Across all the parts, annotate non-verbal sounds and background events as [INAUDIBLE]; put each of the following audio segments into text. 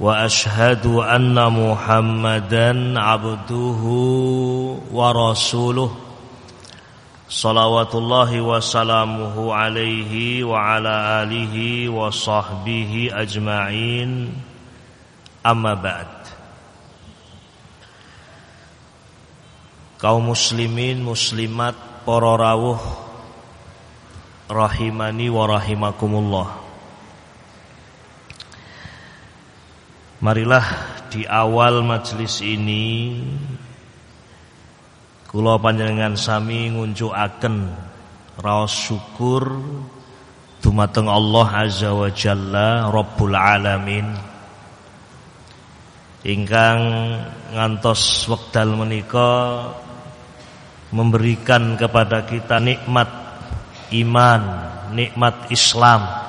وأشهد أن محمدا عبده ورسوله. صلوات الله وسلامه عليه وعلى اله وصحبه اجمعين. اما بعد. Kaum muslimin muslimat para rawuh rahimani wa rahimakumullah. Marilah di awal majelis ini kula panjenengan sami ngunjukaken raos syukur dumateng Allah Azza wa Jalla Rabbul Alamin. Ingkang ngantos wekdal menika memberikan kepada kita nikmat iman, nikmat Islam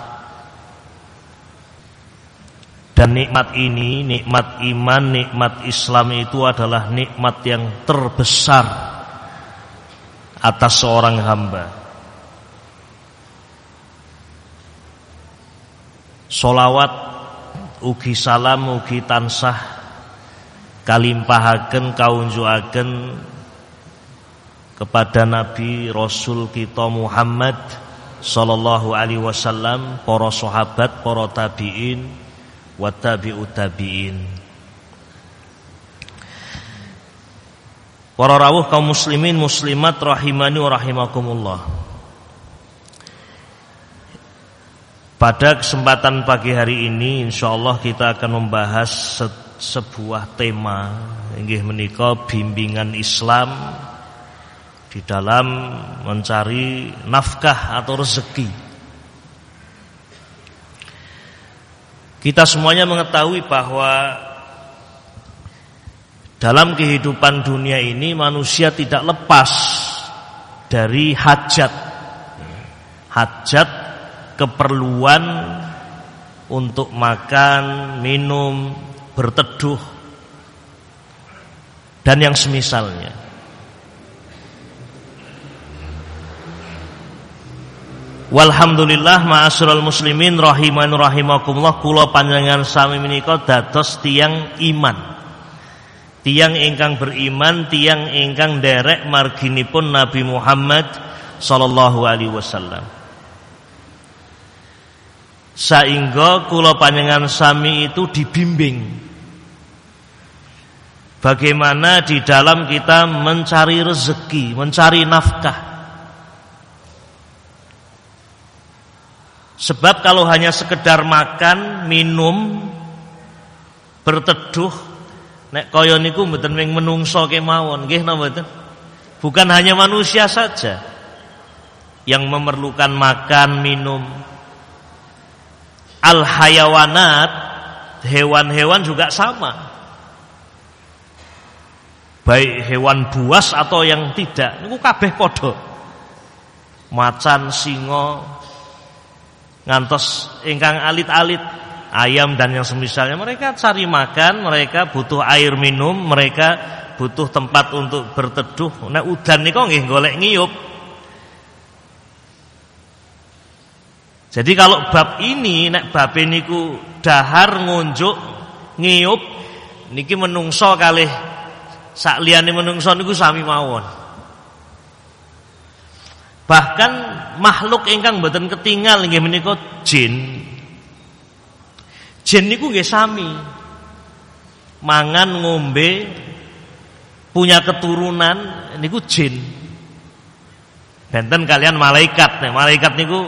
dan nikmat ini, nikmat iman, nikmat Islam itu adalah nikmat yang terbesar atas seorang hamba. Solawat ugi salam ugi tansah kalimpahaken kaunjuaken kepada Nabi Rasul kita Muhammad sallallahu alaihi wasallam, para sahabat, para tabi'in, wa tabi'ut tabi'in. Para rawuh kaum muslimin muslimat rahimani wa rahimakumullah. Pada kesempatan pagi hari ini insyaallah kita akan membahas se sebuah tema inggih menika bimbingan Islam di dalam mencari nafkah atau rezeki Kita semuanya mengetahui bahwa dalam kehidupan dunia ini manusia tidak lepas dari hajat. Hajat keperluan untuk makan, minum, berteduh dan yang semisalnya. Walhamdulillah ma'asyiral muslimin rahiman rahimakumullah kula panjenengan sami menika dados tiang iman. Tiang ingkang beriman, tiang ingkang derek marginipun Nabi Muhammad sallallahu alaihi wasallam. Saingga kula panjenengan sami itu dibimbing Bagaimana di dalam kita mencari rezeki, mencari nafkah Sebab kalau hanya sekedar makan, minum, berteduh, nek kaya niku mboten ming menungso kemawon, nggih napa? Bukan hanya manusia saja yang memerlukan makan, minum. Al hayawanat, hewan-hewan juga sama. Baik hewan buas atau yang tidak, niku kabeh padha. Macan, singa, ngantos ingkang alit-alit ayam dan yang semisalnya mereka cari makan, mereka butuh air minum, mereka butuh tempat untuk berteduh. Nah udan niku nggih golek ngiyup. Jadi kalau bab ini nek bab niku dahar ngunjuk ngiyup niki menungso kalih sak liyane menungso niku sami mawon. Bahkan makhluk ingkang mboten ketinggal nggih menika jin. Jin niku nggih sami. Mangan ngombe punya keturunan niku jin. Benten kalian malaikat. Nah, malaikat niku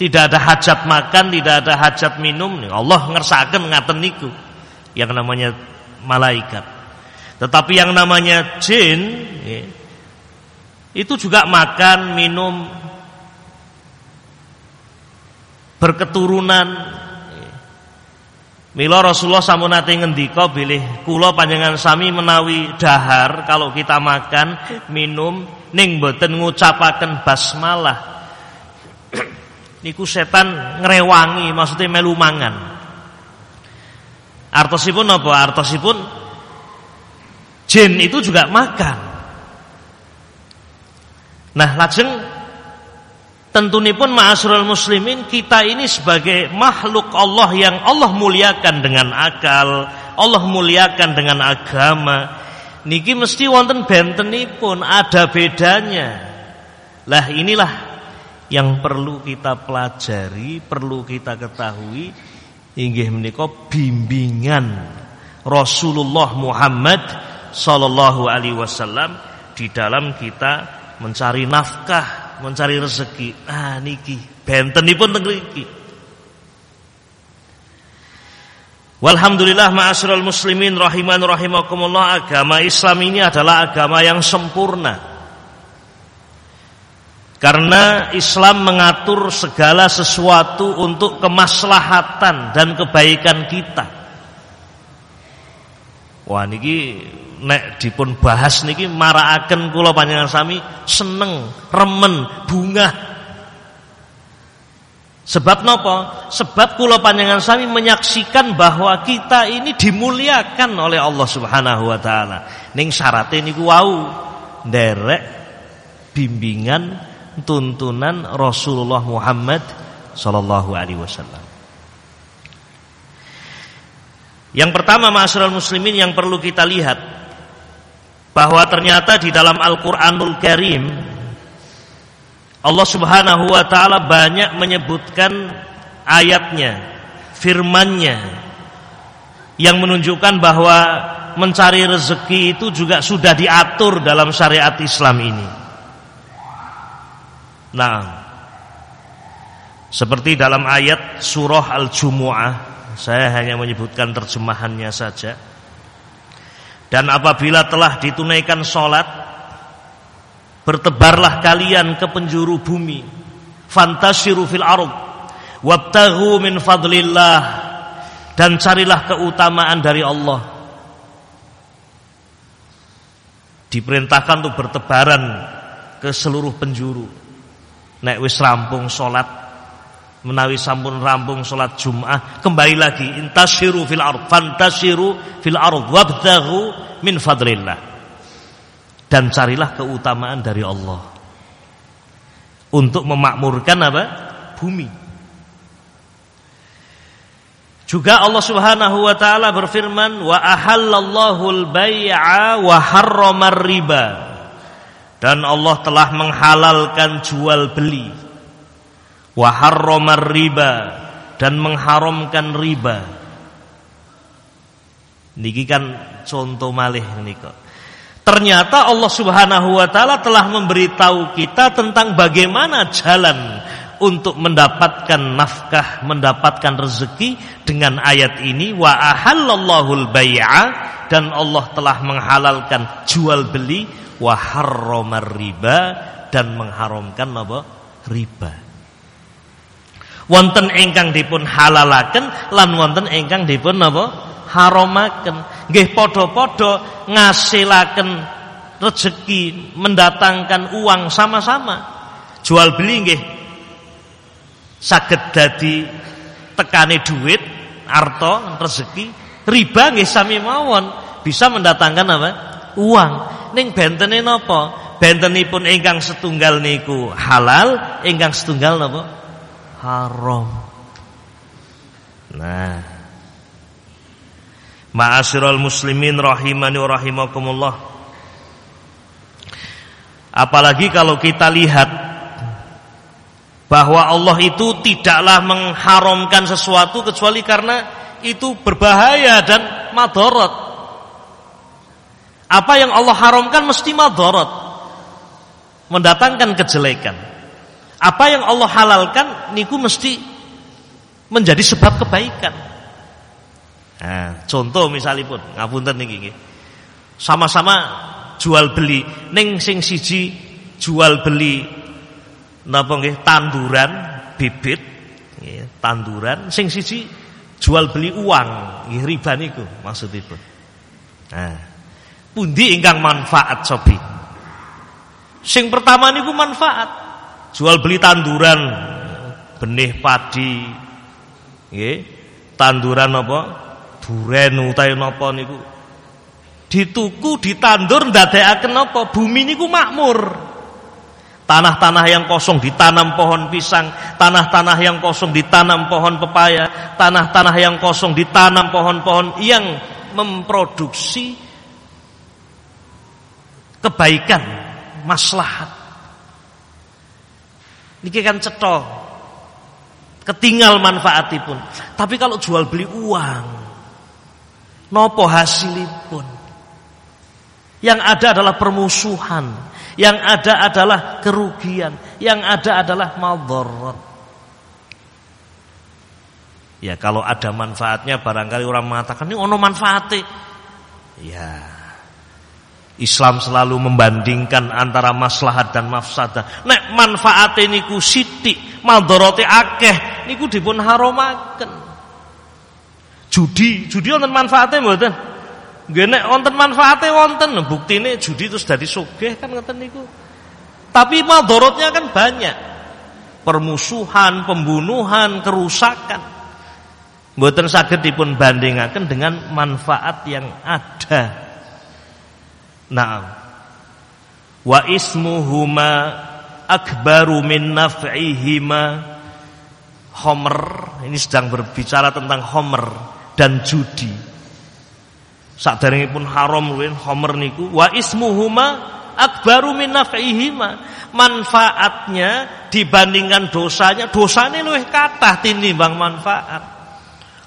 tidak ada hajat makan, tidak ada hajat minum. Allah ngersakaken ngaten niku. Yang namanya malaikat. Tetapi yang namanya jin, itu juga makan, minum, berketurunan. Mila Rasulullah sampun nate ngendika bilih kula panjenengan sami menawi dahar kalau kita makan, minum ning boten ngucapaken basmalah. [CLEARS THROAT] Niku setan ngrewangi, maksudnya melu mangan. Artosipun apa? Artosipun jin itu juga makan. Nah, lajeng Tentunipun ma'asyiral muslimin kita ini sebagai makhluk Allah yang Allah muliakan dengan akal, Allah muliakan dengan agama. Niki mesti wonten bentenipun ada bedanya. Lah inilah yang perlu kita pelajari, perlu kita ketahui inggih menika bimbingan Rasulullah Muhammad sallallahu alaihi wasallam di dalam kita mencari nafkah mencari rezeki. Ah niki bentenipun teng mriki. Walhamdulillah ma'asyiral muslimin rahiman rahimakumullah agama Islam ini adalah agama yang sempurna. Karena Islam mengatur segala sesuatu untuk kemaslahatan dan kebaikan kita. Wah niki nek dipun bahas niki marakaken kula panjenengan sami seneng, remen, bunga. Sebab nopo? Sebab kula panjenengan sami menyaksikan bahwa kita ini dimuliakan oleh Allah Subhanahu wa taala. Ning syaratnya niku wau nderek bimbingan tuntunan Rasulullah Muhammad sallallahu alaihi wasallam. Yang pertama masyarakat muslimin yang perlu kita lihat bahwa ternyata di dalam Al-Qur'anul Karim Allah Subhanahu wa taala banyak menyebutkan ayatnya, firman-Nya yang menunjukkan bahwa mencari rezeki itu juga sudah diatur dalam syariat Islam ini. Nah, seperti dalam ayat surah Al-Jumu'ah, saya hanya menyebutkan terjemahannya saja. Dan apabila telah ditunaikan sholat Bertebarlah kalian ke penjuru bumi. Fantasiru fil arub Wabtahu min fadlillah. Dan carilah keutamaan dari Allah. Diperintahkan untuk bertebaran ke seluruh penjuru. Nek wis rampung sholat menawi sampun rampung salat Jumat kembali lagi intasiru fil ard fantasiru fil ard wabtaghu min fadlillah. Dan carilah keutamaan dari Allah. Untuk memakmurkan apa? Bumi. Juga Allah Subhanahu wa taala berfirman wa ahallallahu al-bai'a wa harramar riba. Dan Allah telah menghalalkan jual beli wa riba dan mengharamkan riba. Niki kan contoh malih nika. Ternyata Allah Subhanahu wa taala telah memberitahu kita tentang bagaimana jalan untuk mendapatkan nafkah, mendapatkan rezeki dengan ayat ini wa ahallallahu al-bai'a dan Allah telah menghalalkan jual beli wa riba dan mengharamkan apa? riba wonten ingkang dipun halalaken lan wonten ingkang dipun napa haramaken nggih padha-padha ngasilaken rezeki mendatangkan uang sama-sama. Jual beli nggih. Saged dadi tekane duit arto rezeki riba nggih sami mawon. Bisa mendatangkan apa? Uang. Ning bentene napa? Bentenipun ingkang setunggal niku halal ingkang setunggal napa haram. Nah, Ma'asyiral muslimin rahimani wa rahimakumullah. Apalagi kalau kita lihat bahwa Allah itu tidaklah mengharamkan sesuatu kecuali karena itu berbahaya dan madorot. Apa yang Allah haramkan mesti madorot, mendatangkan kejelekan. Apa yang Allah halalkan niku mesti menjadi sebab kebaikan. Nah, contoh misalipun ngapunten niki nggih. Sama-sama jual beli. Ning sing siji jual beli napa nggih tanduran bibit nggih, tanduran. Sing siji jual beli uang nggih riba niku maksudipun nah pundi ingkang manfaat sobi? Sing pertama niku manfaat jual beli tanduran. Benih padi. Nggih. Tanduran apa? Duren utawi napa niku? Dituku ditandur ndadekaken apa bumi niku makmur. Tanah-tanah yang kosong ditanam pohon pisang, tanah-tanah yang kosong ditanam pohon pepaya, tanah-tanah yang kosong ditanam pohon-pohon yang memproduksi kebaikan, maslahat. Niki kan cetok. Ketinggal manfaatipun. Tapi kalau jual beli uang, nopo hasilipun. Yang ada adalah permusuhan, yang ada adalah kerugian, yang ada adalah madharat. Ya kalau ada manfaatnya barangkali orang mengatakan ini ono manfaatnya. Ya. Islam selalu membandingkan antara maslahat dan mafsadah. Nek manfaate niku sithik, madharate akeh niku dipun haromaken. Judi, judi wonten manfaate mboten? Nggih nek wonten manfaate wonten, buktine judi terus dadi sugih kan ngoten niku. Tapi madharatnya kan banyak. Permusuhan, pembunuhan, kerusakan. Mboten saged dipun bandingaken dengan manfaat yang ada. Naam. Wa ismuhuma akbaru min naf'ihima. Homer, ini sedang berbicara tentang Homer dan judi pun haram luwih homer niku wa ismuhuma akbaru min naf'ihima. Manfaatnya dibandingkan dosanya, dosanya luwih kathah tinimbang manfaat.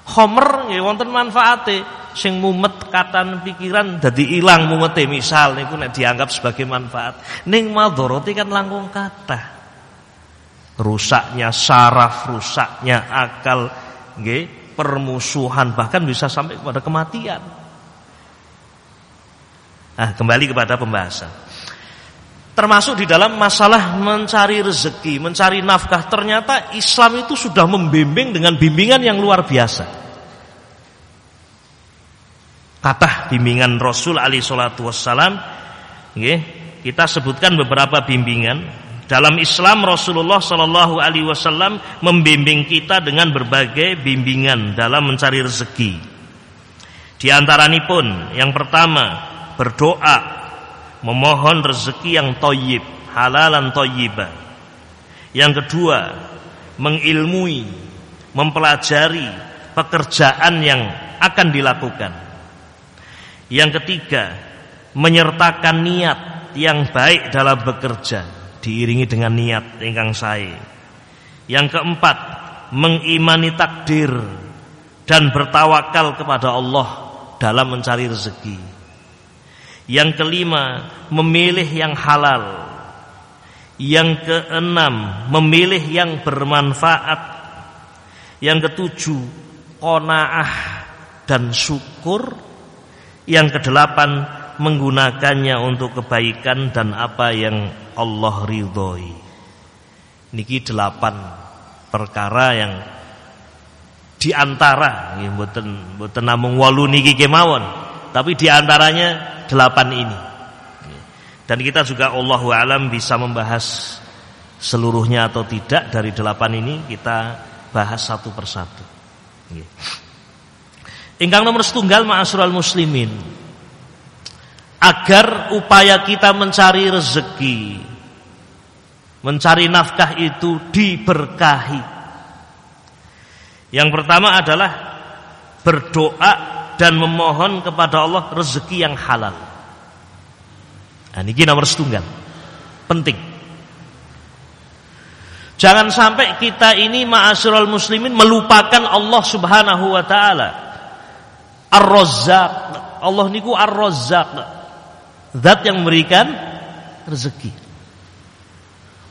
Homer nggih wonten manfaate sing mumet katan pikiran dadi ilang mumete misal niku nek dianggap sebagai manfaat. Ning madharati kan langkung kathah. Rusaknya saraf, rusaknya akal, nggih, permusuhan bahkan bisa sampai kepada kematian. Nah, kembali kepada pembahasan. Termasuk di dalam masalah mencari rezeki, mencari nafkah. Ternyata Islam itu sudah membimbing dengan bimbingan yang luar biasa. Kata bimbingan Rasul Ali Shallallahu Wasallam, kita sebutkan beberapa bimbingan. Dalam Islam Rasulullah Shallallahu Alaihi Wasallam membimbing kita dengan berbagai bimbingan dalam mencari rezeki. Di antara pun yang pertama berdoa memohon rezeki yang toyib halalan toyiban. Yang kedua mengilmui mempelajari pekerjaan yang akan dilakukan. Yang ketiga menyertakan niat yang baik dalam bekerja diiringi dengan niat ingkang sae. Yang keempat mengimani takdir dan bertawakal kepada Allah dalam mencari rezeki yang kelima, memilih yang halal. Yang keenam, memilih yang bermanfaat. Yang ketujuh, qanaah dan syukur. Yang kedelapan, menggunakannya untuk kebaikan dan apa yang Allah ridhoi. Niki delapan perkara yang di antara mboten mboten namung walu niki kemawon, tapi di antaranya delapan ini. Dan kita juga Allah alam bisa membahas seluruhnya atau tidak dari delapan ini kita bahas satu persatu. Ingkang nomor setunggal ma'asyiral muslimin agar upaya kita mencari rezeki mencari nafkah itu diberkahi. Yang pertama adalah berdoa dan memohon kepada Allah rezeki yang halal. Nah, ini nomor setunggal. Penting. Jangan sampai kita ini ma'asyiral muslimin melupakan Allah Subhanahu wa taala. Ar-Razzaq. Allah niku Ar-Razzaq. Zat yang memberikan rezeki.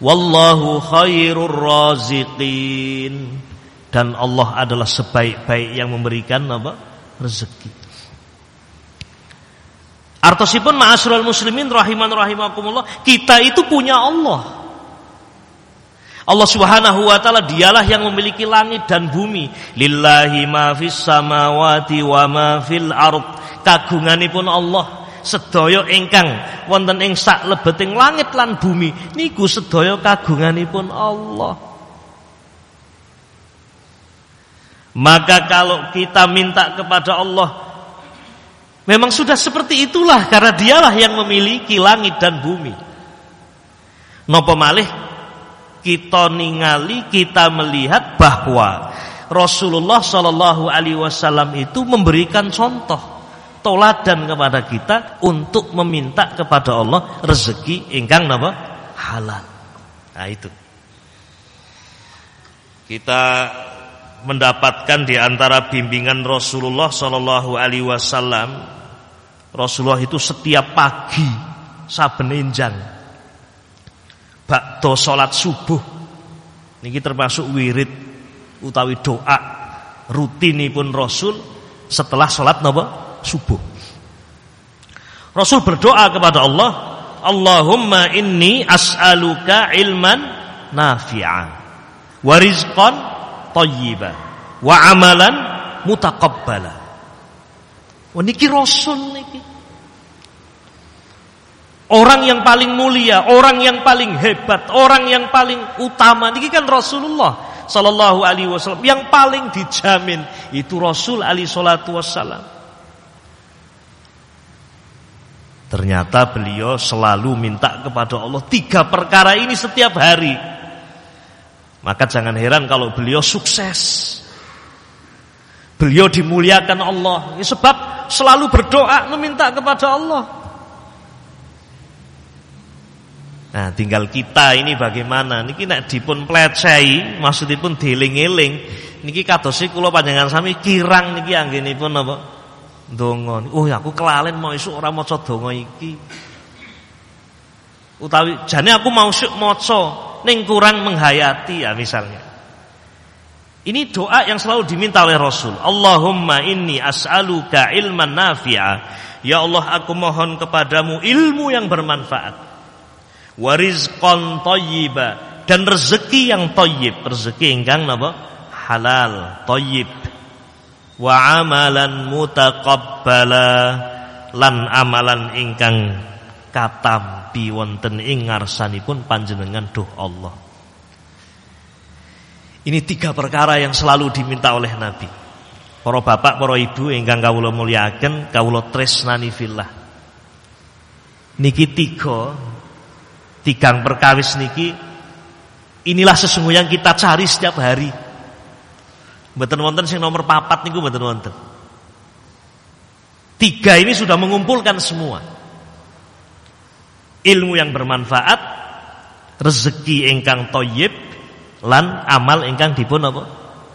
Wallahu khairur raziqin. Dan Allah adalah sebaik-baik yang memberikan apa? Rezeki. Artosipun ma'asyiral muslimin rahiman rahimakumullah, kita itu punya Allah. Allah Subhanahu wa taala dialah yang memiliki langit dan bumi. Lillahi ma fis samawati wa ma fil ard. Kagunganipun Allah sedaya ingkang wonten ing sak lebeting langit lan bumi niku sedaya kagunganipun Allah. Maka kalau kita minta kepada Allah memang sudah seperti itulah karena dialah yang memiliki langit dan bumi. Nopo malih kita ningali, kita melihat bahwa Rasulullah Shallallahu Alaihi Wasallam itu memberikan contoh toladan kepada kita untuk meminta kepada Allah rezeki ingkang nama halal. Nah itu kita mendapatkan di antara bimbingan Rasulullah Shallallahu Alaihi Wasallam. Rasulullah itu setiap pagi saben enjang bakdo salat subuh niki termasuk wirid utawi doa rutinipun Rasul setelah salat napa subuh Rasul berdoa kepada Allah Allahumma inni as'aluka ilman nafi'a wa rizqan thayyiba wa amalan mutaqabbala Wah niki Rasul niki Orang yang paling mulia, orang yang paling hebat, orang yang paling utama ini kan Rasulullah sallallahu alaihi wasallam yang paling dijamin itu Rasul alaihi salatu wasallam. Ternyata beliau selalu minta kepada Allah tiga perkara ini setiap hari. Maka jangan heran kalau beliau sukses. Beliau dimuliakan Allah. Ya, sebab selalu berdoa meminta kepada Allah. Nah, tinggal kita ini bagaimana? Niki nek dipun plecehi, maksudipun dieling-eling. Niki kadosi kula panjenengan sami kirang niki anggenipun apa? Donga. Oh, ya aku kelalen mau isuk ora maca donga iki. Utawi jane aku mau maca ning kurang menghayati ya misalnya. Ini doa yang selalu diminta oleh Rasul. Allahumma inni as'aluka ilman nafi'a. Ya Allah, aku mohon kepadamu ilmu yang bermanfaat warizqan thayyiba dan rezeki yang thayyib, rezeki ingkang napa? halal, thayyib. Wa amalan mutaqabbala lan amalan ingkang katampi wonten ing ngarsanipun panjenengan duh Allah. Ini tiga perkara yang selalu diminta oleh Nabi. Para bapak, para ibu ingkang kawula mulyakaken, kawula tresnani fillah. Niki tiga tigang perkawis niki inilah sesungguhnya yang kita cari setiap hari. Mboten wonten sing nomor papat niku mboten wonten. Tiga ini sudah mengumpulkan semua. Ilmu yang bermanfaat, rezeki ingkang toyib, lan amal ingkang dipun apa?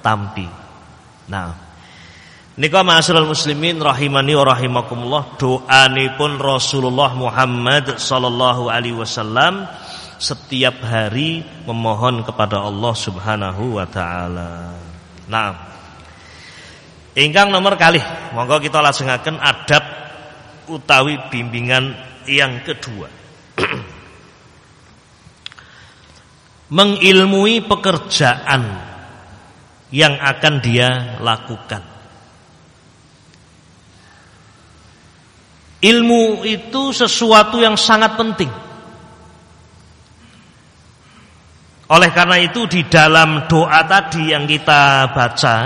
Tampi. Nah, Nika ma'asyiral muslimin rahimani wa rahimakumullah doanipun Rasulullah Muhammad sallallahu alaihi wasallam setiap hari memohon kepada Allah Subhanahu wa taala. Nah, ingkang nomor kali monggo kita lajengaken adab utawi bimbingan yang kedua. Mengilmui pekerjaan yang akan dia lakukan. Ilmu itu sesuatu yang sangat penting. Oleh karena itu di dalam doa tadi yang kita baca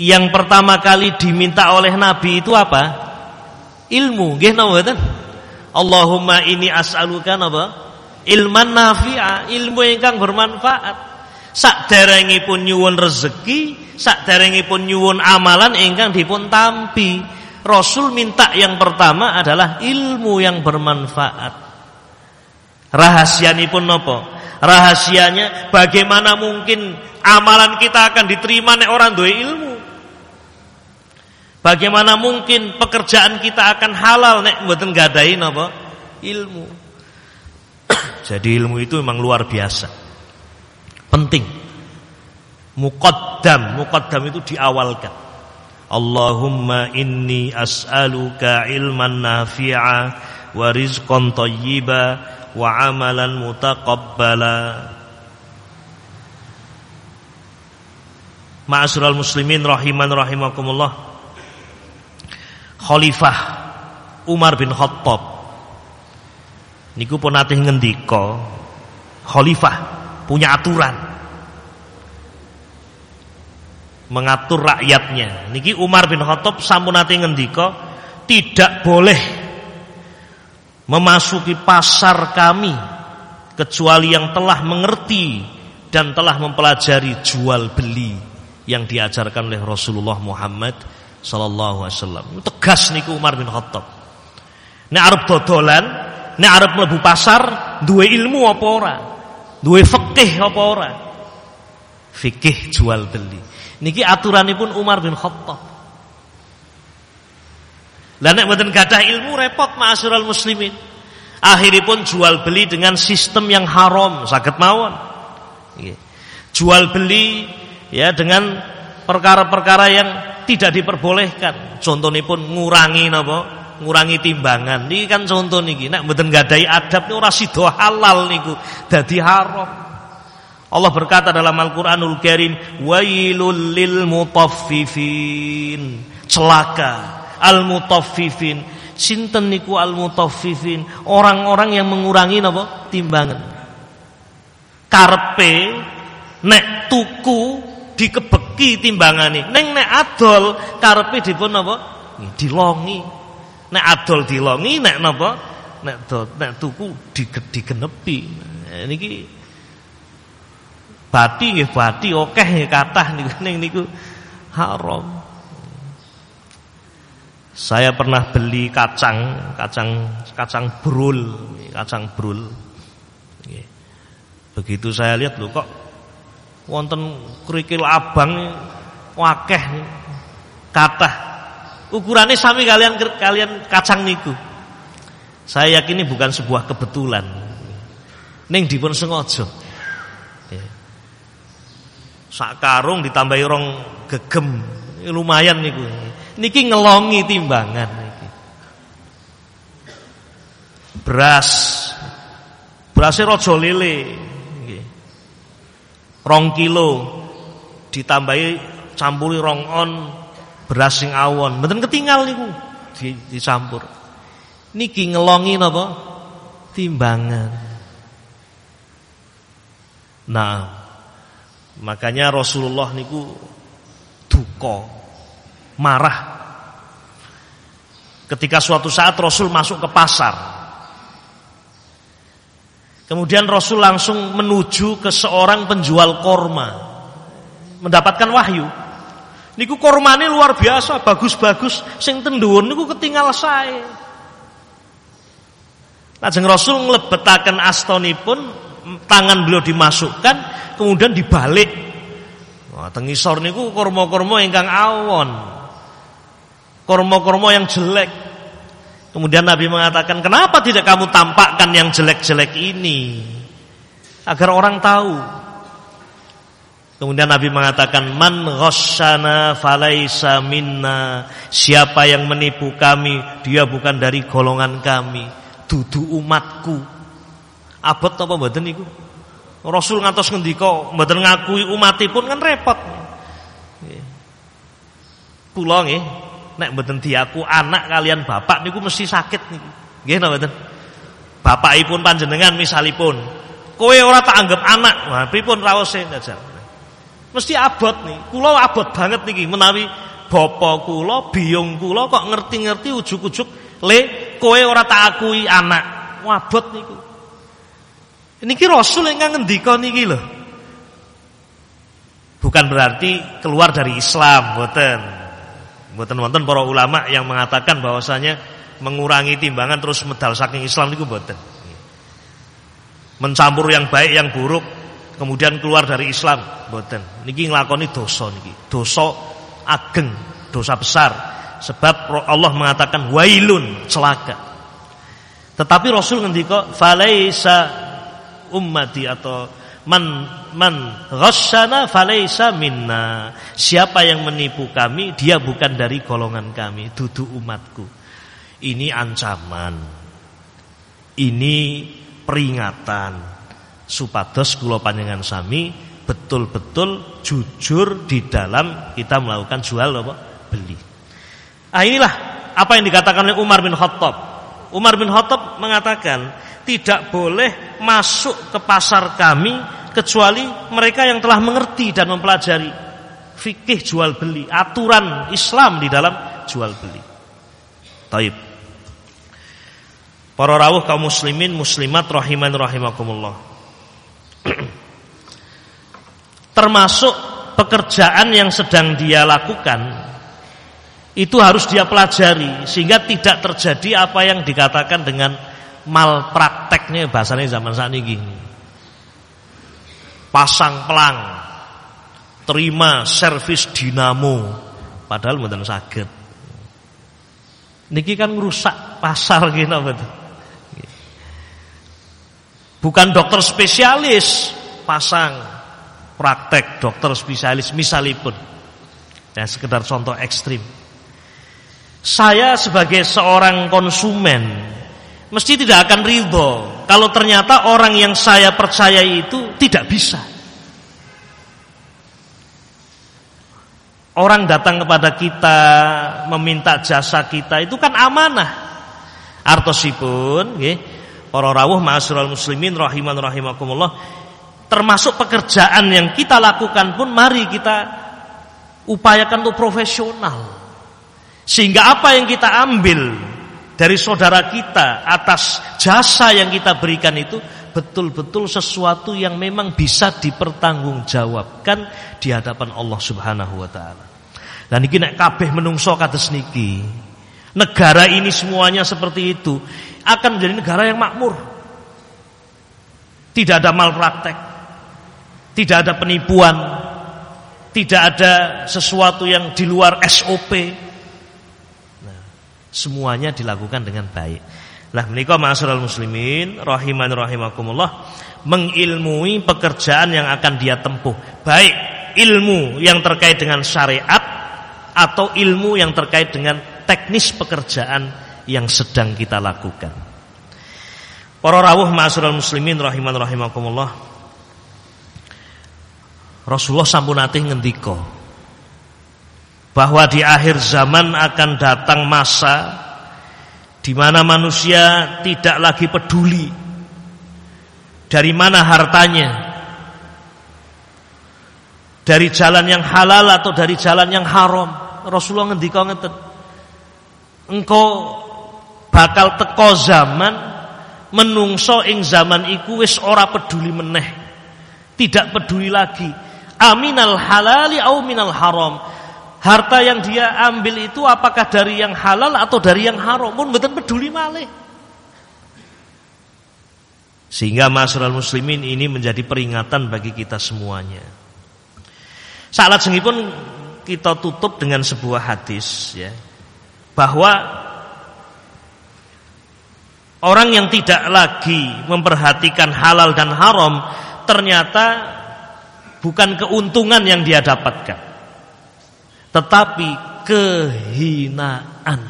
yang pertama kali diminta oleh Nabi itu apa? Ilmu. Nggih napa Allahumma ini as'aluka apa? Ilman nafi'a, ilmu ingkang bermanfaat. Sakderengipun nyuwun rezeki, sakderengipun nyuwun amalan ingkang dipun tampi. Rasul minta yang pertama adalah ilmu yang bermanfaat. Rahasianya pun nopo? Rahasianya bagaimana mungkin amalan kita akan diterima nek orang dua ilmu? Bagaimana mungkin pekerjaan kita akan halal nek mboten gadahi nopo? Ilmu. Jadi ilmu itu memang luar biasa. Penting. Muqaddam, muqaddam itu diawalkan. Allahumma inni as'aluka ilman nafi'a wa rizqan tayyiba wa amalan mutaqabbala Ma'asyiral muslimin rahiman rahimakumullah Khalifah Umar bin Khattab niku pun natih ngendika khalifah punya aturan mengatur rakyatnya niki Umar bin Khattab sampun nate ngendika tidak boleh memasuki pasar kami kecuali yang telah mengerti dan telah mempelajari jual beli yang diajarkan oleh Rasulullah Muhammad sallallahu alaihi wasallam. Tegas niku Umar bin Khattab. Nek arep dodolan, nek arep mlebu pasar, duwe ilmu apa ora? Duwe fikih apa ora? Fikih jual beli. Niki aturanipun Umar bin Khattab. Lah nek mboten gadah ilmu repot ma'asyiral muslimin. Akhiripun jual beli dengan sistem yang haram, saged mawon. Jual beli ya dengan perkara-perkara yang tidak diperbolehkan. Contohnya pun ngurangi napa? Ngurangi timbangan. Niki kan contoh niki. Nek mboten gadai adab niku ora sida halal niku. Dadi haram. Allah berkata dalam Al-Qur'anul Karim, "Wailul lil mutaffifin." Celaka al-mutaffifin. Sinten niku al-mutaffifin? Orang-orang yang mengurangi napa? Timbangan. Karpe nek tuku dikebeki timbangane. Neng nek adol karepe dipun napa? Dilongi. Nek adol dilongi, nek napa? Nek do, nek tuku digenepi. Nah, niki bati nggih bati akeh nggih kathah niku ning niku haram. Saya pernah beli kacang, kacang kacang brul, kacang brul. Begitu saya lihat loh kok wonten kerikil abang wakeh kata ukurannya sami kalian kalian kacang niku. Saya yakin ini bukan sebuah kebetulan. Ning dipun sengaja. Ya. sak karung ditambahi rong gegem. Lumayan niku. Niki ngelongi timbangan beras. Berasnya rojo lele. Rong kilo ditambahi campuri rong on beras sing awon. Mboten ketinggal niku. Di, dicampur. Niki ngelongi napa? Timbangan. Nah makanya Rasulullah niku duka marah. Ketika suatu saat Rasul masuk ke pasar. Kemudian Rasul langsung menuju ke seorang penjual korma. Mendapatkan wahyu. Niku kormane luar biasa, bagus-bagus. Sing tendun niku ketinggal saya. Lajeng Rasul nglebetaken pun tangan beliau dimasukkan, kemudian dibalik. Wah, tengisor niku kormo-kormo ingkang awon. Kormo-kormo yang jelek. Kemudian Nabi mengatakan, kenapa tidak kamu tampakkan yang jelek-jelek ini? Agar orang tahu. Kemudian Nabi mengatakan, Man ghasyana falaisa minna. Siapa yang menipu kami, dia bukan dari golongan kami. Dudu umatku. Abot apa mboten niku? Rasul ngantos ngendika mboten ngakui umatipun kan repot. Kula nggih nek mboten diaku anak kalian bapak niku mesti sakit niku. Nggih napa mboten? Bapakipun panjenengan misalipun kowe ora tak anggap anak, wah pripun rawose jajal. Mesti abot nih. Kula abot banget niki menawi bapa kula, biyung kula kok ngerti-ngerti ujuk-ujuk le kowe ora tak akui anak. Wabot niku. Niki Rasul ingkang ngendika niki lho. Bukan berarti keluar dari Islam, mboten. Mboten wonten para ulama yang mengatakan bahwasanya mengurangi timbangan terus medal saking Islam niku mboten. Mencampur yang baik yang buruk kemudian keluar dari Islam mboten. Niki nglakoni dosa niki. Dosa ageng, dosa besar. Sebab Allah mengatakan wailun celaka. Tetapi Rasul ngendika falaisa ummati atau man man ghasyana falaisa minna. Siapa yang menipu kami, dia bukan dari golongan kami, dudu umatku. Ini ancaman. Ini peringatan supados kula panjenengan sami betul-betul jujur di dalam kita melakukan jual apa beli. Ah inilah apa yang dikatakan oleh Umar bin Khattab. Umar bin Khattab mengatakan tidak boleh masuk ke pasar kami kecuali mereka yang telah mengerti dan mempelajari fikih jual beli, aturan Islam di dalam jual beli. Taib. Para rawuh kaum muslimin muslimat rahiman rahimakumullah. [CLEARS THROAT] Termasuk pekerjaan yang sedang dia lakukan itu harus dia pelajari sehingga tidak terjadi apa yang dikatakan dengan malprakteknya bahasanya zaman saat ini. Pasang pelang terima servis dinamo padahal mboten saged. Niki kan merusak pasar [LAUGHS] gini betul bukan dokter spesialis pasang praktek dokter spesialis misalipun ya sekedar contoh ekstrim saya sebagai seorang konsumen mesti tidak akan ridho kalau ternyata orang yang saya percaya itu tidak bisa. Orang datang kepada kita meminta jasa kita itu kan amanah. Artosipun nggih, para rawuh ma'asyiral muslimin rahiman rahimakumullah, termasuk pekerjaan yang kita lakukan pun mari kita upayakan untuk profesional. Sehingga apa yang kita ambil dari saudara kita atas jasa yang kita berikan itu betul-betul sesuatu yang memang bisa dipertanggungjawabkan di hadapan Allah Subhanahu wa taala. Dan iki nek kabeh menungso kados niki, negara ini semuanya seperti itu akan menjadi negara yang makmur. Tidak ada malpraktek, tidak ada penipuan, tidak ada sesuatu yang di luar SOP, Semuanya dilakukan dengan baik. Lah menika ma'asyiral muslimin rahiman rahimakumullah mengilmui pekerjaan yang akan dia tempuh. Baik ilmu yang terkait dengan syariat atau ilmu yang terkait dengan teknis pekerjaan yang sedang kita lakukan. Para rawuh ma'asyiral muslimin rahiman rahimakumullah. Rasulullah sampun ate ngendika bahwa di akhir zaman akan datang masa di mana manusia tidak lagi peduli dari mana hartanya dari jalan yang halal atau dari jalan yang haram Rasulullah ngendika ngeten engkau bakal teko zaman menungso ing zaman iku wis ora peduli meneh tidak peduli lagi aminal halali au minal haram Harta yang dia ambil itu apakah dari yang halal atau dari yang haram pun betul peduli malih. Sehingga masyarakat muslimin ini menjadi peringatan bagi kita semuanya. Salat pun kita tutup dengan sebuah hadis ya. Bahwa orang yang tidak lagi memperhatikan halal dan haram ternyata bukan keuntungan yang dia dapatkan tetapi kehinaan.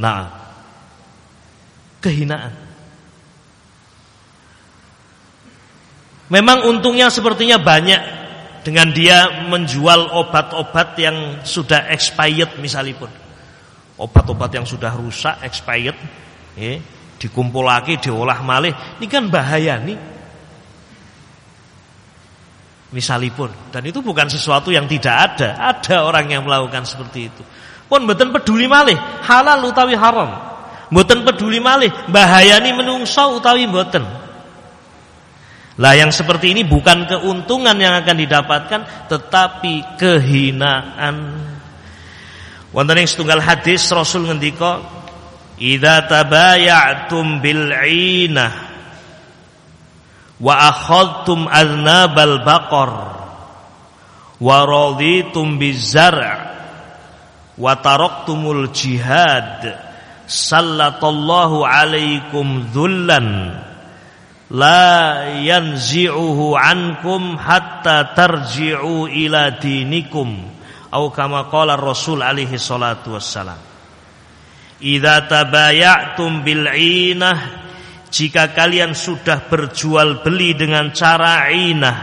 Nah, kehinaan. Memang untungnya sepertinya banyak dengan dia menjual obat-obat yang sudah expired misalipun. Obat-obat yang sudah rusak, expired, ya, dikumpul lagi, diolah malih. Ini kan bahaya nih. Misalipun. Dan itu bukan sesuatu yang tidak ada. Ada orang yang melakukan seperti itu. Pun mboten peduli malih. Halal utawi haram. Mboten peduli malih. Bahayani menungso utawi mboten. Lah yang seperti ini bukan keuntungan yang akan didapatkan tetapi kehinaan wonten ing setunggal hadis Rasul ngendika idza tabayatum bil 'inah wa akhadtum aznabal baqar wa raditum bizar' wa taraktumul jihad sallatallahu alaikum dhullan la yanzi'uhu ankum hatta tarji'u ila dinikum au kama qala rasul alaihi salatu wassalam. Idza tabayatum bil inah jika kalian sudah berjual beli dengan cara inah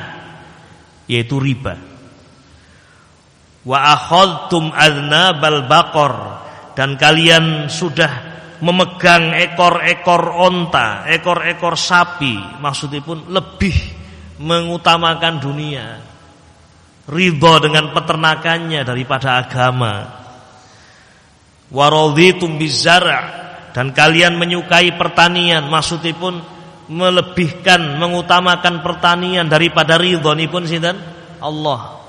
yaitu riba. Wa akhadtum adnabal baqar dan kalian sudah memegang ekor-ekor onta, ekor-ekor sapi, maksudnya pun lebih mengutamakan dunia, ridho dengan peternakannya daripada agama. Waraditum bizara. Dan kalian menyukai pertanian maksudnya pun melebihkan mengutamakan pertanian daripada pun sinten? Allah.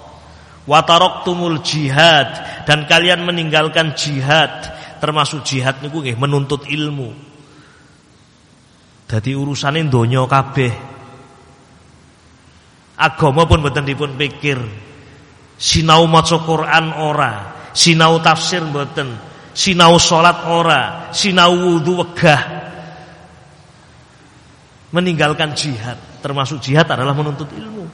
Wataroktumul jihad. Dan kalian meninggalkan jihad. Termasuk jihad niku nggih menuntut ilmu. Jadi urusan donya kabeh. Agama pun mboten dipun pikir sinau maca Quran ora sinau tafsir mboten sinau salat ora, sinau wudu wegah. Meninggalkan jihad, termasuk jihad adalah menuntut ilmu.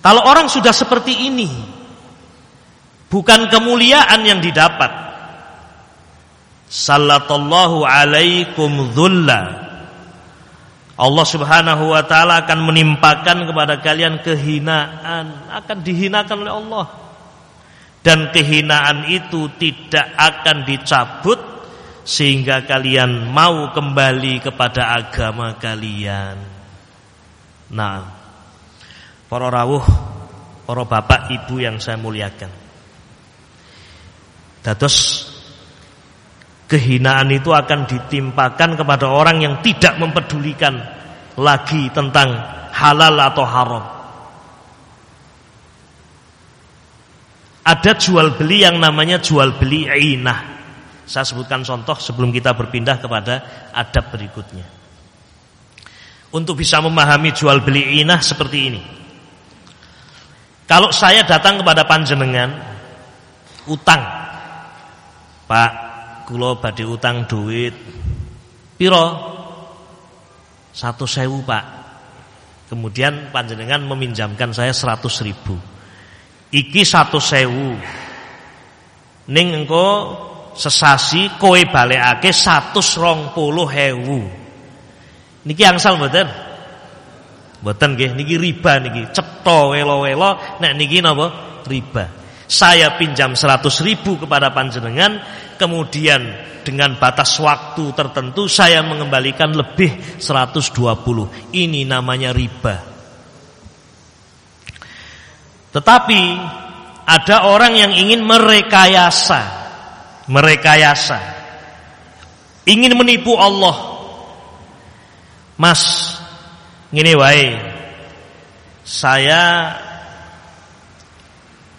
Kalau orang sudah seperti ini, bukan kemuliaan yang didapat. Sallallahu alaikum dhulla. Allah Subhanahu wa taala akan menimpakan kepada kalian kehinaan, akan dihinakan oleh Allah dan kehinaan itu tidak akan dicabut sehingga kalian mau kembali kepada agama kalian. Nah, para rawuh, para bapak ibu yang saya muliakan. Dados kehinaan itu akan ditimpakan kepada orang yang tidak mempedulikan lagi tentang halal atau haram. Ada jual beli yang namanya jual beli inah. Saya sebutkan contoh sebelum kita berpindah kepada adab berikutnya. Untuk bisa memahami jual beli inah seperti ini. Kalau saya datang kepada panjenengan utang. Pak, kulo badi utang duit. Piro? Satu sewu pak. Kemudian panjenengan meminjamkan saya seratus ribu. Iki satu sewu. Ning engko sesasi kowe balekake satu rong puluh hewu niki angsal mboten? Mboten nggih niki riba niki. Cetha welo-welo nek niki napa? Riba. Saya pinjam seratus ribu kepada panjenengan kemudian dengan batas waktu tertentu saya mengembalikan lebih 120 ini namanya riba tetapi ada orang yang ingin merekayasa, merekayasa, ingin menipu Allah. Mas, ngene wae. Saya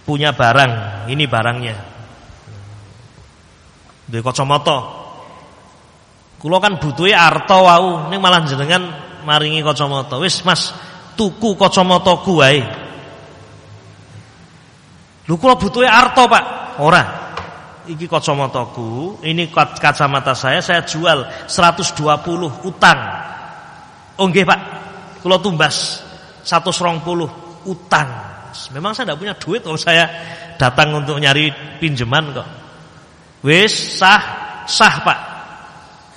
punya barang, ini barangnya. Duwe kacamata. Kula kan butuhe arta wau, ning malah jenengan maringi kacamata. Wis Mas, tuku kacamataku wae. Lho kula butuhe arto, Pak. Ora. Iki kacamataku, ini kacamata saya saya jual 120 utang. Oh nggih, Pak. Kula tumbas 120 utang. Memang saya tidak punya duit kalau saya datang untuk nyari pinjaman kok. Wis sah, sah, Pak.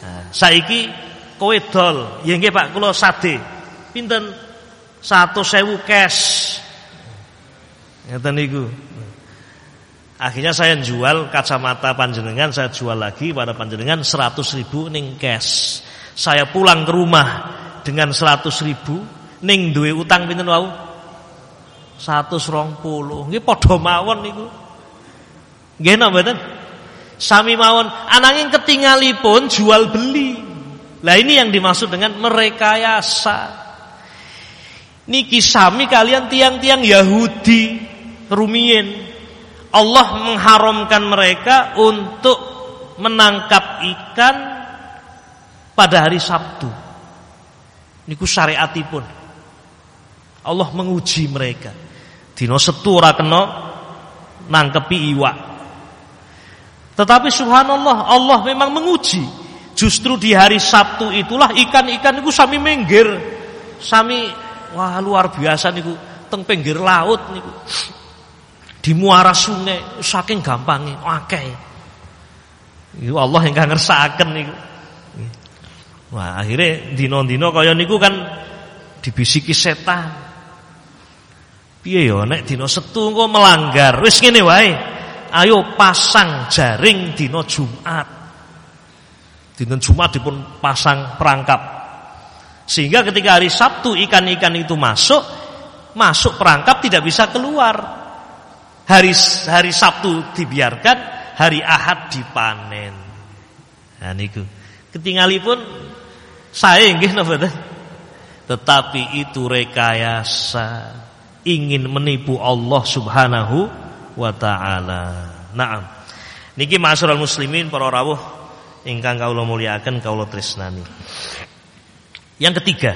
Nah, saiki kowe dol. Ya nggih, Pak, kula sade. Pinten? 100.000 cash. Ngeten niku. Akhirnya saya jual kacamata panjenengan, saya jual lagi pada panjenengan 100 ribu ning cash. Saya pulang ke rumah dengan 100 ribu, ning duwe utang pinten wau? 120. Nggih padha mawon niku. Nggih napa mboten? Sami mawon, ananging ketingalipun jual beli. Lah ini yang dimaksud dengan merekayasa. Niki sami kalian tiang-tiang Yahudi rumiyin Allah mengharamkan mereka untuk menangkap ikan pada hari Sabtu. Niku syariatipun. Allah menguji mereka. Dino setu ora kena nangkepi iwak. Tetapi subhanallah Allah memang menguji. Justru di hari Sabtu itulah ikan-ikan itu sami menggir. Sami wah luar biasa niku teng pinggir laut niku di muara sungai saking gampangnya akeh Itu Allah yang ngersakaken niku. Wah, akhirnya dino-dino kaya niku kan dibisiki setan. Piye ya nek dina Setu engko melanggar, wis ngene wae. Ayo pasang jaring dina Jumat. Dina Jumat dipun pasang perangkap. Sehingga ketika hari Sabtu ikan-ikan itu masuk, masuk perangkap tidak bisa keluar. Hari hari Sabtu dibiarkan, hari Ahad dipanen. Nah niku. Ketingalipun saya nggih napa Tetapi itu rekayasa ingin menipu Allah Subhanahu wa taala. Naam. Niki ma'asyiral muslimin para rawuh ingkang kawula mulyakaken kawula tresnani. Yang ketiga,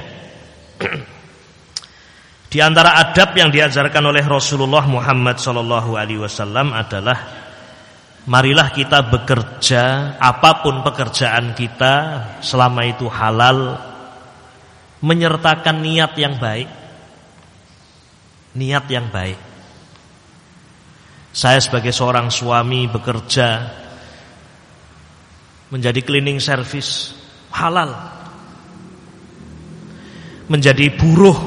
[CLEARS THROAT] di antara adab yang diajarkan oleh Rasulullah Muhammad sallallahu alaihi wasallam adalah marilah kita bekerja apa pun pekerjaan kita selama itu halal menyertakan niat yang baik niat yang baik saya sebagai seorang suami bekerja menjadi cleaning service halal menjadi buruh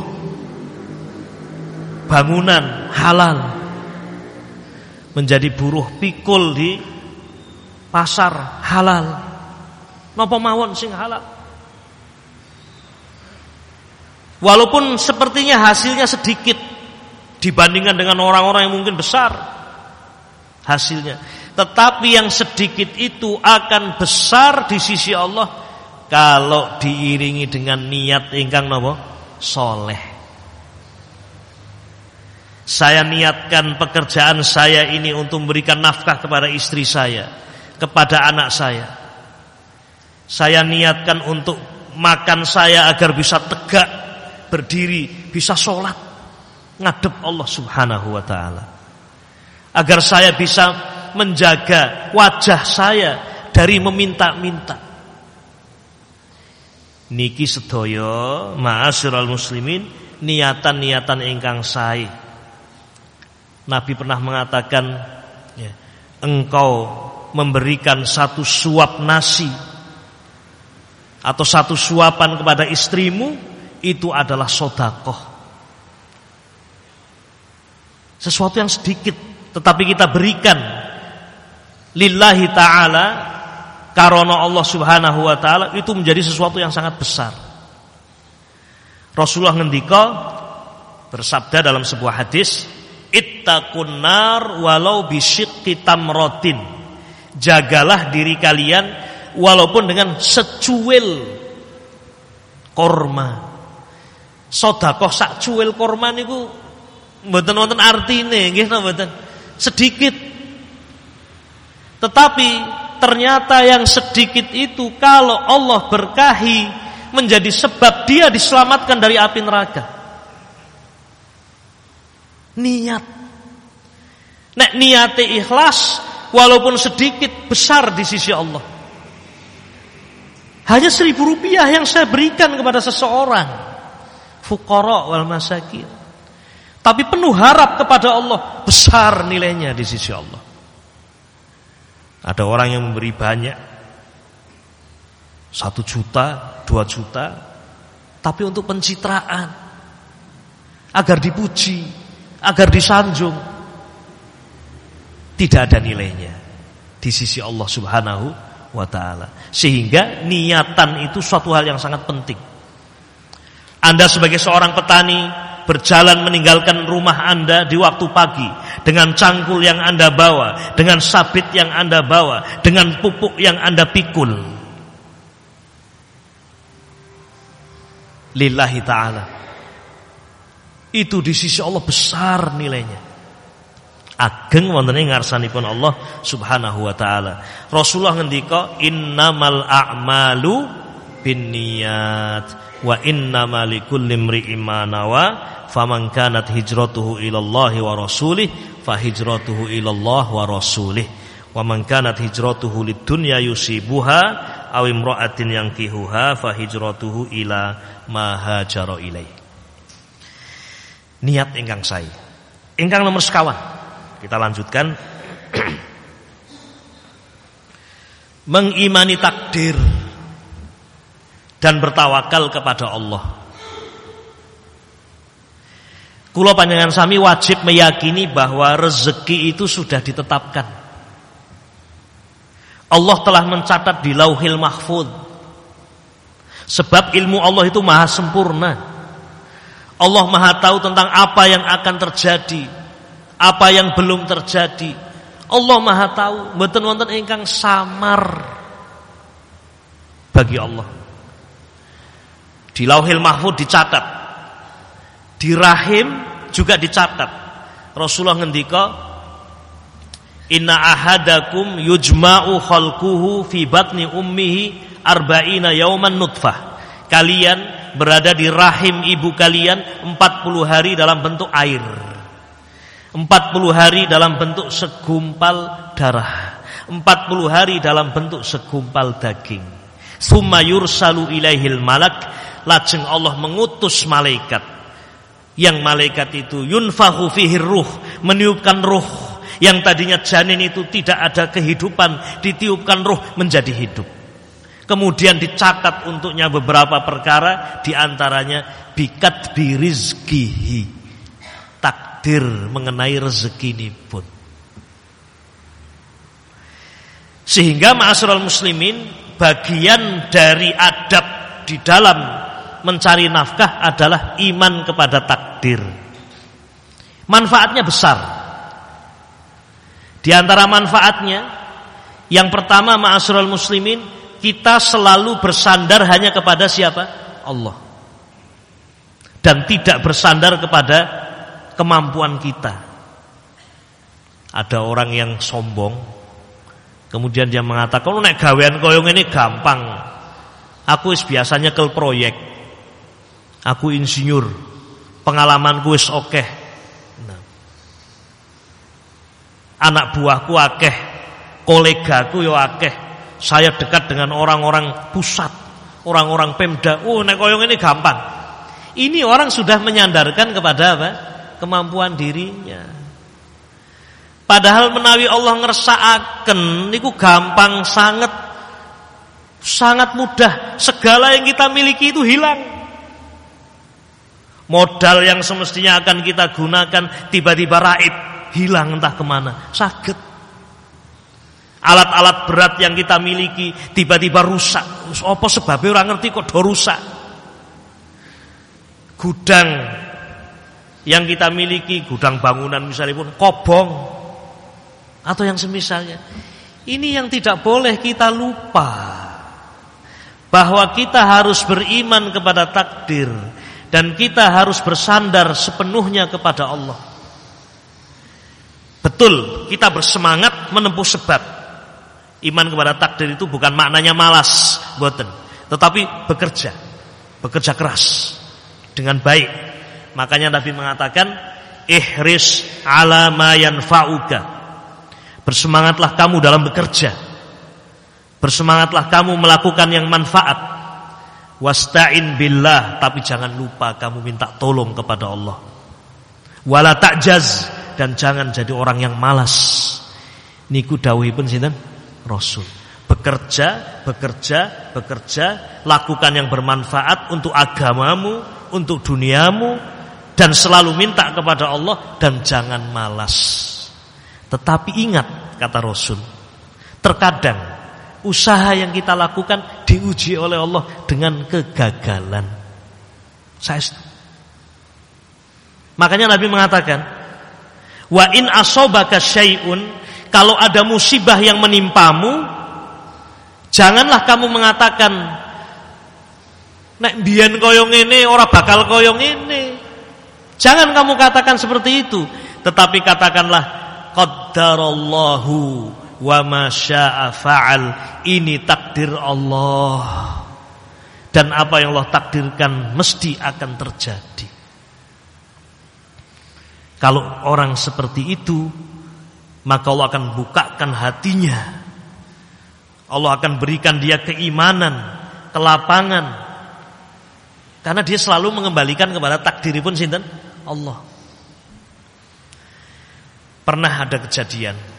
bangunan halal menjadi buruh pikul di pasar halal. Napa mawon sing halal? Walaupun sepertinya hasilnya sedikit dibandingkan dengan orang-orang yang mungkin besar hasilnya, tetapi yang sedikit itu akan besar di sisi Allah kalau diiringi dengan niat ingkang napa? soleh. Saya niatkan pekerjaan saya ini untuk memberikan nafkah kepada istri saya, kepada anak saya. Saya niatkan untuk makan saya agar bisa tegak, berdiri, bisa sholat, ngadep Allah Subhanahu wa taala. Agar saya bisa menjaga wajah saya dari meminta-minta. Niki sedoyo ma'asyiral muslimin niatan-niatan ingkang sae. Nabi pernah mengatakan ya, engkau memberikan satu suap nasi atau satu suapan kepada istrimu itu adalah sodakoh. Sesuatu yang sedikit tetapi kita berikan lillahi ta'ala karena Allah subhanahu wa ta'ala itu menjadi sesuatu yang sangat besar Rasulullah ngendika bersabda dalam sebuah hadis Ittaqun nar walau bisyikki tamrotin. Jagalah diri kalian walaupun dengan secuil korma. Sodakoh sak cuil korma niku mboten wonten artine nggih mboten. Sedikit. Tetapi ternyata yang sedikit itu kalau Allah berkahi menjadi sebab dia diselamatkan dari api neraka. Niat. Nek niate ikhlas walaupun sedikit besar di sisi Allah. Hanya seribu rupiah yang saya berikan kepada seseorang. Fukara wal masakin. Tapi penuh harap kepada Allah. Besar nilainya di sisi Allah. Ada orang yang memberi banyak. Satu juta, dua juta. Tapi untuk pencitraan. Agar dipuji agar disanjung tidak ada nilainya di sisi Allah Subhanahu wa taala. Sehingga niatan itu suatu hal yang sangat penting. Anda sebagai seorang petani berjalan meninggalkan rumah Anda di waktu pagi dengan cangkul yang Anda bawa, dengan sabit yang Anda bawa, dengan pupuk yang Anda pikul. Lillahi taala itu di sisi Allah besar nilainya. Ageng wonten ing ngarsanipun Allah Subhanahu wa taala. Rasulullah ngendika innamal a'malu binniyat wa innamal likulli imri'in ma nawa faman kanat hijratuhu ila Allah wa rasulih fa hijratuhu ila Allah wa rasulih wa man kanat hijratuhu lid dunya yusibuha aw imra'atin yankihuha fa hijratuhu ila ma hajara ilaihi niat ingkang saya. Ingkang nomor sekawan. Kita lanjutkan. [CLEARS THROAT] mengimani takdir dan bertawakal kepada Allah. Kulo panjangan sami wajib meyakini bahwa rezeki itu sudah ditetapkan. Allah telah mencatat di Lauhil Mahfud. Sebab ilmu Allah itu maha sempurna. Allah maha tahu tentang apa yang akan terjadi, apa yang belum terjadi. Allah maha tahu, mboten wonten ingkang samar bagi Allah. Di Lauhil Mahfud dicatat. Di rahim juga dicatat. Rasulullah ngendika Inna ahadakum yujma'u khalquhu fi batni ummihi arba'ina yauman nutfah. Kalian berada di rahim ibu kalian 40 hari dalam bentuk air. 40 hari dalam bentuk segumpal darah. 40 hari dalam bentuk segumpal daging. Summa yursalu ilaihil malak. Lajeng Allah mengutus malaikat. Yang malaikat itu yunfahu fihi ruh. Meniupkan ruh. Yang tadinya janin itu tidak ada kehidupan. Ditiupkan ruh menjadi hidup. Kemudian dicatat untuknya beberapa perkara. Di antaranya bikat birizkihi takdir mengenai rezeki ini pun. Sehingga ma'asyiral muslimin bagian dari adab di dalam mencari nafkah adalah iman kepada takdir. Manfaatnya besar. Di antara manfaatnya yang pertama ma'asyiral muslimin kita selalu bersandar hanya kepada siapa? Allah. Dan tidak bersandar kepada kemampuan kita. Ada orang yang sombong, kemudian dia mengatakan, "Oh nek gawean koyong ini gampang. Aku biasanya ke proyek. Aku insinyur. Pengalamanku is oke." Okay. Nah. Anak buahku akeh, kolegaku yo akeh. Saya dekat dengan orang-orang pusat, orang-orang Pemda. Oh, nek koyong ini gampang. Ini orang sudah menyandarkan kepada apa? kemampuan dirinya. Padahal menawi Allah ngersakaken niku gampang sangat sangat mudah. Segala yang kita miliki itu hilang. Modal yang semestinya akan kita gunakan tiba-tiba raib, hilang entah ke mana. Sakit. Alat-alat berat yang kita miliki tiba-tiba rusak. Apa sebabnya orang ngerti kok do rusak? Gudang yang kita miliki gudang bangunan misalnya pun kobong atau yang semisalnya ini yang tidak boleh kita lupa bahwa kita harus beriman kepada takdir dan kita harus bersandar sepenuhnya kepada Allah betul kita bersemangat menempuh sebab iman kepada takdir itu bukan maknanya malas boten tetapi bekerja bekerja keras dengan baik Makanya Nabi mengatakan ihris ala ma yanfa'uka. Bersemangatlah kamu dalam bekerja. Bersemangatlah kamu melakukan yang manfaat. Wasta'in billah, tapi jangan lupa kamu minta tolong kepada Allah. Wala ta'jaz dan jangan jadi orang yang malas. Niku dawuhipun sinten? Rasul. Bekerja, bekerja, bekerja, lakukan yang bermanfaat untuk agamamu, untuk duniamu, dan selalu minta kepada Allah dan jangan malas. Tetapi ingat kata Rasul, terkadang usaha yang kita lakukan diuji oleh Allah dengan kegagalan. Saya Makanya Nabi mengatakan, "Wa in asobaka syai'un" kalau ada musibah yang menimpamu, janganlah kamu mengatakan nek biyen koyong ini ora bakal koyong ini. Jangan kamu katakan seperti itu, tetapi katakanlah qaddarallahu wa ma syaa fa'al. Ini takdir Allah. Dan apa yang Allah takdirkan mesti akan terjadi. Kalau orang seperti itu, maka Allah akan bukakan hatinya. Allah akan berikan dia keimanan, kelapangan. Karena dia selalu mengembalikan kepada takdiripun sinten Allah. Pernah ada kejadian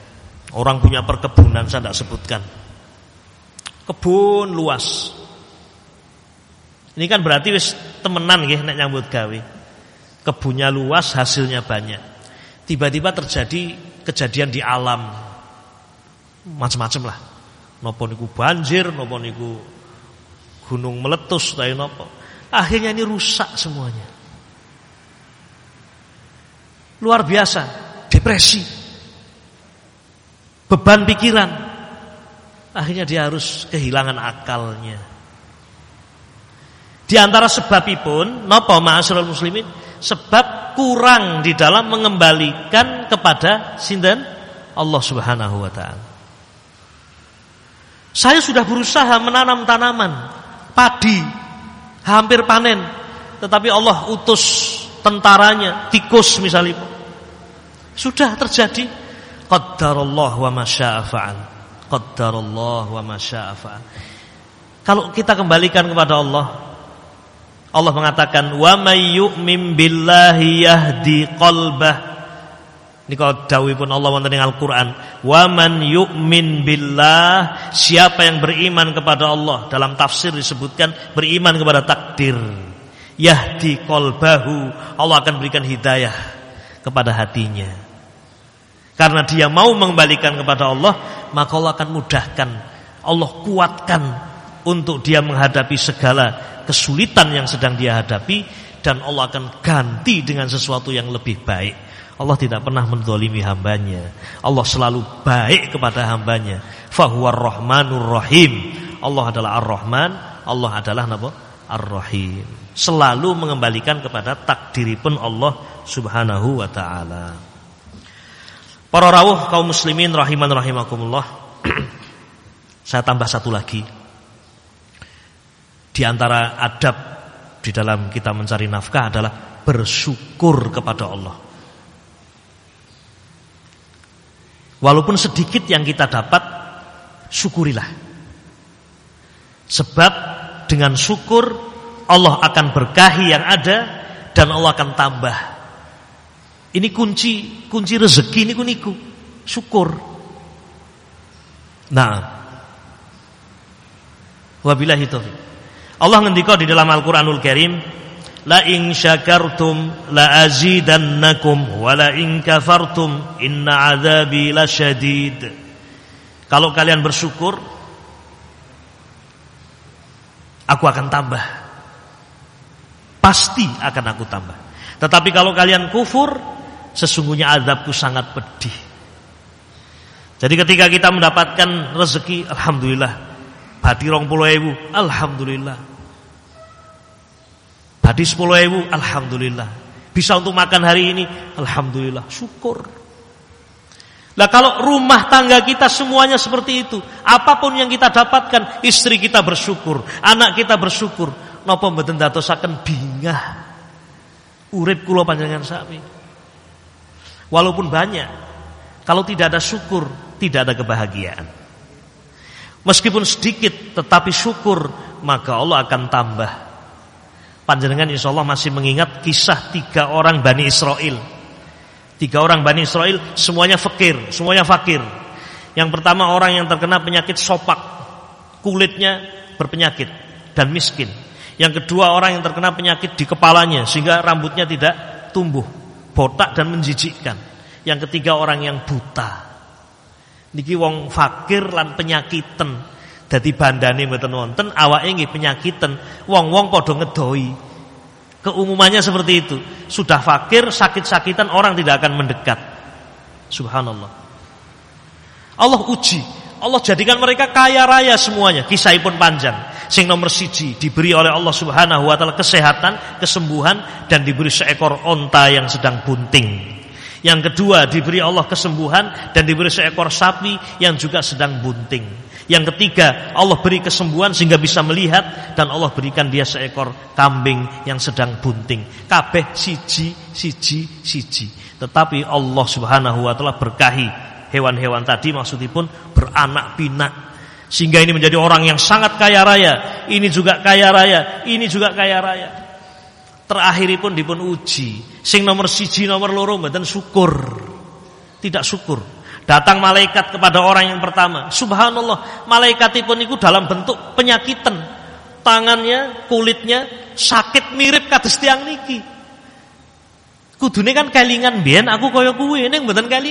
Orang punya perkebunan saya tidak sebutkan kebun luas. Ini kan berarti wis temenan nggih nek nyambut gawe. Kebunnya luas, hasilnya banyak. Tiba-tiba terjadi kejadian di alam. Macam-macam lah. Nopo niku banjir, nopo niku gunung meletus, tapi nopo. Akhirnya ini rusak semuanya. Luar biasa, depresi. Beban pikiran. Akhirnya dia harus kehilangan akalnya. Di antara sebabipun napa ma'asyiral muslimin sebab kurang di dalam mengembalikan kepada sinten Allah Subhanahu wa taala. Saya sudah berusaha menanam tanaman padi hampir panen tetapi Allah utus tentaranya tikus misalnya sudah terjadi qaddarallah wa masya'a fa'al. Qaddarallah wa masya'a fa'al. Kalau kita kembalikan kepada Allah Allah mengatakan wa may yu'min billahi yahdi qalbah. Ini kalau dawi pun Allah wonten Al-Qur'an wa man yu'min billah siapa yang beriman kepada Allah dalam tafsir disebutkan beriman kepada takdir. Yahdi qalbahu Allah akan berikan hidayah kepada hatinya karena dia mau mengembalikan kepada Allah maka Allah akan mudahkan Allah kuatkan untuk dia menghadapi segala kesulitan yang sedang dia hadapi dan Allah akan ganti dengan sesuatu yang lebih baik. Allah tidak pernah mendolimi hambanya. Allah selalu baik kepada hambanya. Fahuwar rahmanur rahim. Allah adalah ar-Rahman. Allah adalah? Ar-Rahim. Selalu mengembalikan kepada takdiripun Allah subhanahu wa ta'ala. Para rawuh kaum muslimin rahiman rahimakumullah. [CLEARS THROAT] Saya tambah satu lagi. Di antara adab di dalam kita mencari nafkah adalah bersyukur kepada Allah. Walaupun sedikit yang kita dapat, syukurilah. Sebab dengan syukur Allah akan berkahi yang ada dan Allah akan tambah. Ini kunci kunci rezeki niku niku. Syukur. Nah. Wabillahi taufiq. Allah ngendika di dalam Al-Qur'anul Karim, La in syakartum la azidannakum wa la in kafartum inna adzabi lasyadid. Kalau kalian bersyukur aku akan tambah. Pasti akan aku tambah. Tetapi kalau kalian kufur, sesungguhnya azabku sangat pedih. Jadi ketika kita mendapatkan rezeki, alhamdulillah. Badi rong puluh ewu, alhamdulillah. Badi 10 ribu, Alhamdulillah. Bisa untuk makan hari ini, Alhamdulillah. Syukur. Lah kalau rumah tangga kita semuanya seperti itu, apa pun yang kita dapatkan, istri kita bersyukur, anak kita bersyukur, napa mboten dadosaken bingah urip kula panjenengan sami. Walaupun banyak, kalau tidak ada syukur, tidak ada kebahagiaan. Meskipun sedikit tetapi syukur, maka Allah akan tambah Panjenengan insya Allah masih mengingat kisah tiga orang Bani Israel. Tiga orang Bani Israel semuanya fakir, semuanya fakir. Yang pertama orang yang terkena penyakit sopak, kulitnya berpenyakit dan miskin. Yang kedua orang yang terkena penyakit di kepalanya sehingga rambutnya tidak tumbuh, botak dan menjijikkan. Yang ketiga orang yang buta. Niki wong fakir lan penyakitan Dadi bandane mboten wonten, awake nggih penyakitan. Wong-wong padha ngedoi. Keumumannya seperti itu. Sudah fakir, sakit-sakitan orang tidak akan mendekat. Subhanallah. Allah uji. Allah jadikan mereka kaya raya semuanya. Kisah pun panjang. Sing nomor siji diberi oleh Allah Subhanahu wa taala kesehatan, kesembuhan dan diberi seekor onta yang sedang bunting. Yang kedua diberi Allah kesembuhan dan diberi seekor sapi yang juga sedang bunting. Yang ketiga, Allah beri kesembuhan sehingga bisa melihat dan Allah berikan dia seekor kambing yang sedang bunting. Kabeh siji, siji, siji. Tetapi Allah Subhanahu wa taala berkahi hewan-hewan tadi maksudipun beranak pinak sehingga ini menjadi orang yang sangat kaya raya. Ini juga kaya raya, ini juga kaya raya. Terakhiripun dipun uji. Sing nomor siji nomor loro mboten syukur. Tidak syukur. Datang malaikat kepada orang yang pertama. Subhanallah, malaikatipun itu dalam bentuk penyakitan. Tangannya, kulitnya sakit mirip kados tiang niki. Kudune kan kelingan biyen aku kaya kuwi ning mboten kelingan.